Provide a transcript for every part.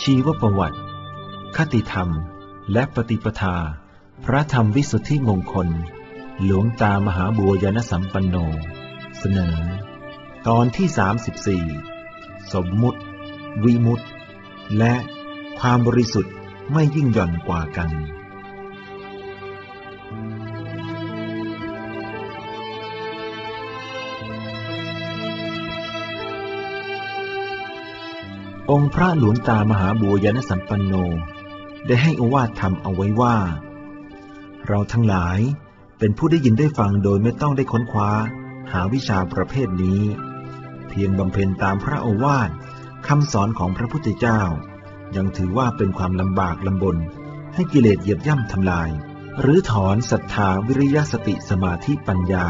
ชีวประวัติ คติธรรม และปฏิปทา พระธรรมวิสุทธิมงคล หลวงตามหาบัวยานสัมปันโน เสนอ ตอนที่ 34 สมมุติ วิมุตติ และความบริสุทธิ์ไม่ยิ่งหย่อนกว่ากัน องค์พระหลวงตามหาบัวยานสัมปันโน ได้ให้อวาทธรรมเอาไว้ว่า เราทั้งหลายเป็นผู้ได้ยินได้ฟังโดยไม่ต้องได้ค้นคว้า หาวิชาประเภทนี้ เพียงบำเพ็ญตามพระโอวาทคำสอนของพระพุทธเจ้า ยังถือว่าเป็นความลำบากลำบน ให้กิเลสเหยียบย่ำทำลาย หรือถอนศรัทธาวิริยะสติสมาธิปัญญา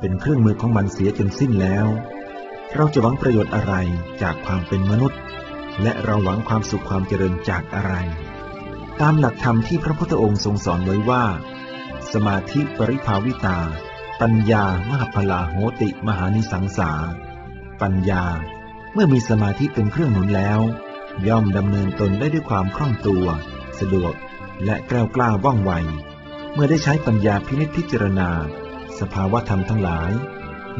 เป็นเครื่องมือของมันเสียจนสิ้นแล้ว เราจะหวังประโยชน์อะไรจากความเป็นมนุษย์ และเราหวังความสุขความเจริญจากอะไร ตามหลักธรรมที่พระพุทธองค์ทรงสอนไว้ว่า สมาธิปริภาวิตา ปัญญามหพลาโหติมหานิสังสา ปัญญา เมื่อมีสมาธิเป็นเครื่องหนุนแล้ว ย่อมดำเนินตนได้ด้วยความคล่องตัว สะดวกและกล้ากล้าว่องไว เมื่อได้ใช้ปัญญาพินิจพิจารณา สภาวะธรรมทั้งหลาย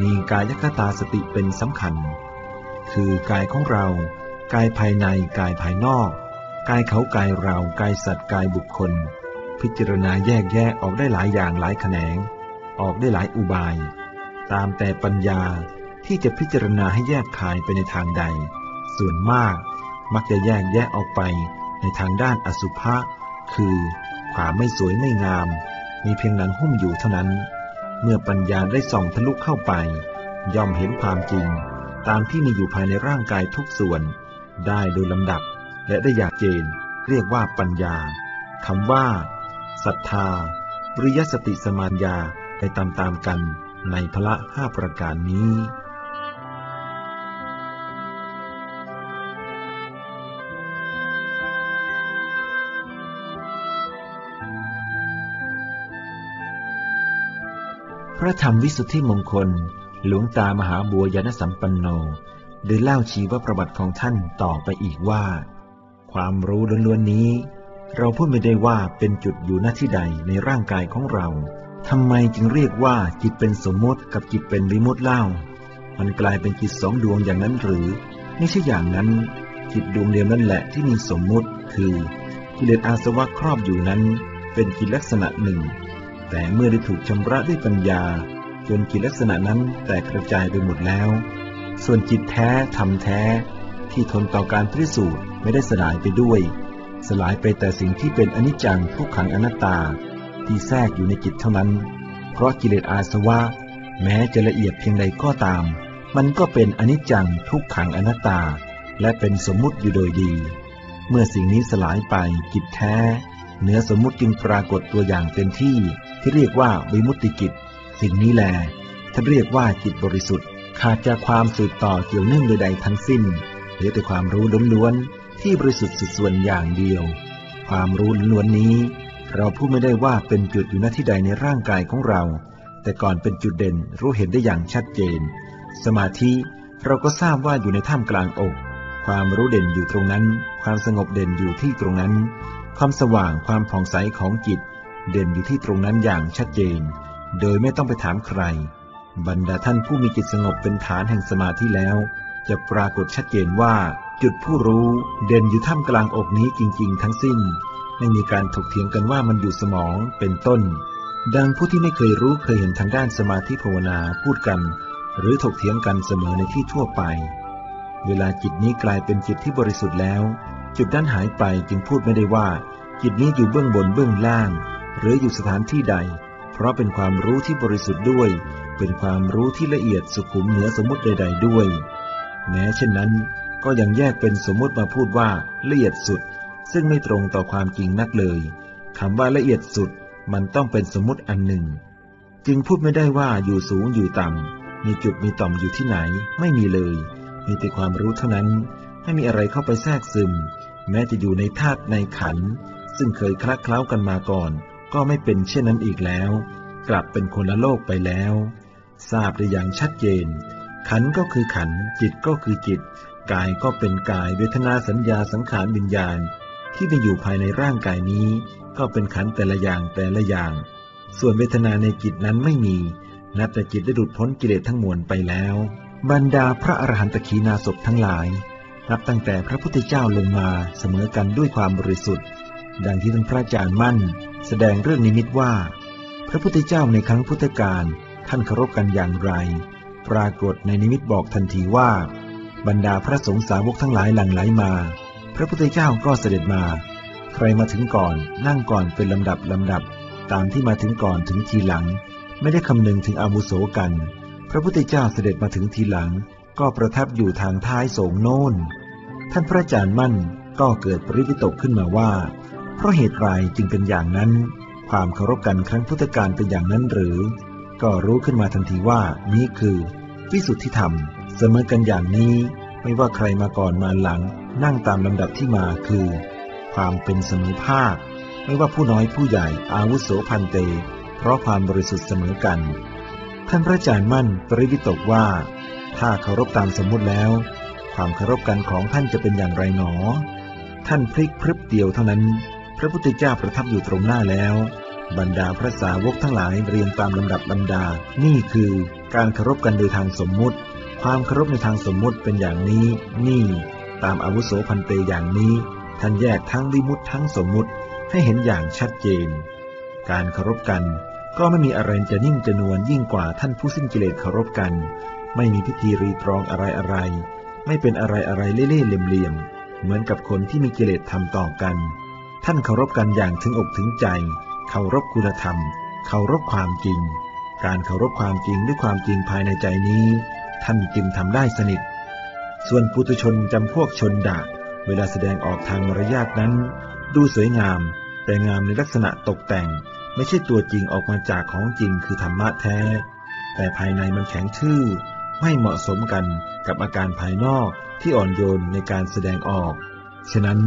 มีกายคตาสติเป็นสำคัญ คือกายของเรา กายภายในกายภายนอก กายเขากายเรากายสัตว์กายบุคคล พิจารณาแยกแยะออกได้หลายอย่างหลายแขนง ออกได้หลายอุบาย ตามแต่ปัญญาที่จะพิจารณาให้แยกคายไปในทางใด ส่วนมากมักจะแยกแยะออกไปในทางด้านอสุภะคือความไม่สวยไม่งาม มีเพียงหนังหุ้มอยู่เท่านั้น เมื่อปัญญาได้ส่องทะลุเข้าไป ย่อมเห็นความจริง ตามที่มีอยู่ภายในร่างกายทุกส่วน ได้โดยลำดับ และได้อยากเจน เรียกว่าปัญญาคำว่าศรัทธาวิริยสติสมานญาไปตามๆกันในพละห้าประการนี้ พระธรรมวิสุทธิมงคล หลวงตามหาบัวยานสัมปันโน ได้เล่าชีวประวัติของท่านต่อไปอีกว่า ความรู้ล้วนๆนี้ เราพูดไม่ได้ว่าเป็นจุดอยู่หน้าที่ใดในร่างกายของเราทำไมจึงเรียกว่าจิตเป็นสมมติกับจิตเป็นวิมุตติเล่า มันกลายเป็นจิตสองดวงอย่างนั้นหรือ ไม่ใช่อย่างนั้น จิตดวงเดียวนั่นแหละที่มีสมมุติ คือกิเลสอาสวะครอบอยู่นั้น เป็นกิจลักษณะหนึ่ง แต่เมื่อได้ถูกชำระด้วยปัญญา จนกิจลักษณะนั้นแตกกระจายไปหมดแล้ว ส่วนจิตแท้ทำแท้ ที่ทนต่อการพิสูจน์ไม่ได้สลายไปด้วย สลายไปแต่สิ่งที่เป็นอนิจจังทุกขังอนัตตา ที่แทรกอยู่ในจิตเท่านั้น เพราะกิเลสอาสวะ แม้จะละเอียดเพียงใดก็ตาม มันก็เป็นอนิจจังทุกขังอนัตตา และเป็นสมมุติอยู่โดยดี เมื่อสิ่งนี้สลายไปจิตแท้เนื้อสมมุติจึงปรากฏตัวอย่างเต็มที่ที่เรียกว่าวิมุตติกิจ สิ่งนี้แลท่านเรียกว่าจิตบริสุทธิ์ ขาดจากความสืบต่อเกี่ยวเนื่องใดๆทั้งสิ้นเหลือแต่ความรู้ล้วนๆที่บริสุทธิ์สุดส่วนอย่างเดียว ความรู้ล้วนนี้ เราพูดไม่ได้ว่าเป็นจุดอยู่หน้าที่ใดในร่างกายของเรา แต่ก่อนเป็นจุดเด่นรู้เห็นได้อย่างชัดเจน สมาธิเราก็ทราบว่าอยู่ในท่ามกลางอก ความรู้เด่นอยู่ตรงนั้น ความสงบเด่นอยู่ที่ตรงนั้น ความสว่างความผ่องใสของจิต เด่นอยู่ที่ตรงนั้นอย่างชัดเจน โดยไม่ต้องไปถามใคร บรรดาท่านผู้มีจิตสงบเป็นฐานแห่งสมาธิแล้ว จะปรากฏชัดเจนว่า จุดผู้รู้เด่นอยู่ท่ามกลางอกนี้จริง ๆ ทั้งสิ้น ไม่มีการถกเถียงกันว่ามันอยู่สมองเป็นต้น ดังผู้ที่ไม่เคยรู้เคยเห็นทางด้านสมาธิภาวนาพูดกัน หรือถกเถียงกันเสมอในที่ทั่วไป เวลาจิตนี้กลายเป็นจิตที่บริสุทธิ์แล้ว จุดด้านหายไปจึงพูดไม่ได้ว่า จิตนี้อยู่เบื้องบนเบื้องล่าง หรืออยู่สถานที่ใด เพราะเป็นความรู้ที่บริสุทธิ์ด้วย เป็นความรู้ที่ละเอียดสุขุมเหนือสมมติใด ๆ ด้วย แม้เช่นนั้น ก็ยังแยกเป็นสมมติมาพูดว่าละเอียดสุด ซึ่งไม่ตรงต่อความจริงนักเลยคำว่าละเอียดสุดมันต้องเป็นสมมติอันหนึ่ง จึงพูดไม่ได้ว่าอยู่สูงอยู่ต่ำมีจุดมีต่อมอยู่ที่ไหน ไม่มีเลย มีแต่ความรู้เท่านั้น ไม่มีอะไรเข้าไปแทรกซึม แม้จะอยู่ในธาตุในขัน ซึ่งเคยคลักเคล้ากันมาก่อน ก็ไม่เป็นเช่นนั้นอีกแล้ว กลับเป็นคนละโลกไปแล้ว ทราบได้อย่างชัดเจน ขันก็คือขัน จิตก็คือจิต กายก็เป็นกาย เวทนาสัญญาสังขารวิญญาณ ที่ไปอยู่ภายในร่างกายนี้ ก็เป็นขันแต่ละอย่างแต่ละอย่าง ส่วนเวทนาในจิตนั้นไม่มี นับแต่จิตได้หลุดพ้นกิเลสทั้งมวลไปแล้ว บรรดาพระอรหันตขีนาศพทั้งหลายนับตั้งแต่พระพุทธเจ้าลงมาเสมอกันด้วยความบริสุทธิ์ ดังที่ท่านพระอาจารย์มั่น แสดงเรื่องนิมิตว่า พระพุทธเจ้าในครั้งพุทธกาล ท่านเคารพกันอย่างไร ปรากฏในนิมิตบอกทันทีว่า บรรดาพระสงฆ์สาวกทั้งหลายหลั่งไหลมา พระพุทธเจ้าก็เสด็จมา ใครมาถึงก่อนนั่งก่อนเป็นลำดับลำดับ ตามที่มาถึงก่อนถึงทีหลัง ไม่ได้คำนึงถึงอาวุโสกัน พระพุทธเจ้าเสด็จมาถึงทีหลัง ก็ประทับอยู่ทางท้ายสงโน้นท่านพระอาจารย์มั่นก็เกิดปริวิตกขึ้นมาว่า เพราะเหตุไรจึงเป็นอย่างนั้น ความเคารพกันครั้งพุทธกาลเป็นอย่างนั้นหรือ ก็รู้ขึ้นมาทันทีว่านี้คือวิสุทธิธรรม เสมอกันอย่างนี้ไม่ว่าใครมาก่อนมาหลัง นั่งตามลำดับที่มาคือ ความเป็นเสมอภาค ไม่ว่าผู้น้อยผู้ใหญ่อาวุโสพันเต เพราะความบริสุทธิ์เสมอกัน ท่านพระอาจารย์มั่นปริวิตกว่า ถ้าเคารพตามสมมุติแล้ว ความเคารพกันของท่านจะเป็นอย่างไรหนอ ท่านพลิกพรึบเดียวเท่านั้น พระพุทธเจ้าประทับอยู่ตรงหน้าแล้ว บรรดาพระสาวกทั้งหลายเรียงตามลำดับลำดา นี่คือการเคารพกันโดยทางสมมุติ ความเคารพในทางสมมุติเป็นอย่างนี้ นี่ ตามอาวุโสพันเตอย่างนี้ ท่านแยกทั้งวิมุตทั้งสมมุติให้เห็นอย่างชัดเจน การเคารพกันก็ไม่มีอะไรจะนิ่งจะนวลยิ่งกว่าท่านผู้สิ้นกิเลสเคารพกัน ไม่มีพิธีรีตรองอะไรอะไร ไม่เป็นอะไรอะไรเล่ๆเหลี่ยมๆเหมือนกับคนที่มีกิเลสทำต่อกัน ท่านเคารพกันอย่างถึงอกถึงใจ เคารพคุณธรรม เคารพความจริง การเคารพความจริงด้วยความจริงภายในใจนี้ ท่านจึงทำได้สนิท ส่วนปุถุชนจำพวกชนดาเวลาแสดงออกทางมารยาทนั้น ดูสวยงาม แต่งามในลักษณะตกแต่ง ไม่ใช่ตัวจริงออกมาจากของจริงคือธรรมะแท้ แต่ภายในมันแข็งทื่อไม่เหมาะสมกันกับอาการภายนอกที่อ่อนโยนในการแสดงออก ฉะนั้น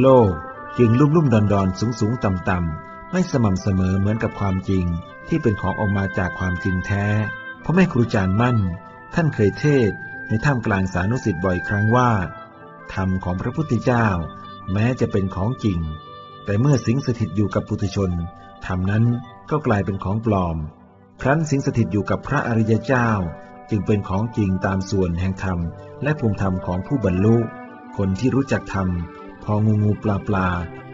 โลกจึงลุ่มลุ่มดอนดอนสูงสูงต่ำต่ำ ไม่สม่ำเสมอเหมือนกับความจริง ที่เป็นของออกมาจากความจริงแท้เพราะแม่ครูจารย์มั่น ท่านเคยเทศในท่ามกลางสานุสิทธิ์บ่อยครั้งว่า ธรรมของพระพุทธเจ้า แม้จะเป็นของจริง แต่เมื่อสิงสถิตอยู่กับปุถุชนธรรมนั้นก็กลายเป็นของปลอม ครั้นสิงสถิตอยู่กับพระอริยเจ้า จึงเป็นของจริงตามส่วนแห่งธรรม และภูมิธรรมของผู้บรรลุ คนที่รู้จักธรรม พองูงูปลาปลา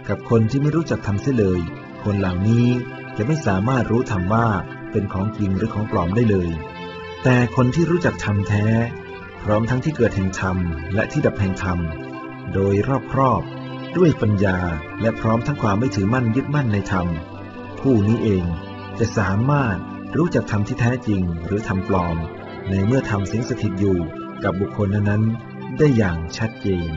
กับคนที่ไม่รู้จักธรรมเสียเลย คนเหล่านี้จะไม่สามารถรู้ธรรมว่าเป็นของจริงหรือของปลอมได้เลย แต่คนที่รู้จักธรรมแท้ พร้อมทั้งที่เกิดแห่งธรรมและที่ดับแห่งธรรม โดยรอบครอบ ด้วยปัญญาและพร้อมทั้งความไม่ถือมั่นยึดมั่นในธรรม ผู้นี้เองจะสามารถรู้จักธรรมที่แท้จริงหรือธรรมปลอม ในเมื่อธรรมสิงสถิตอยู่กับบุคคลนั้นๆได้อย่างชัดเจน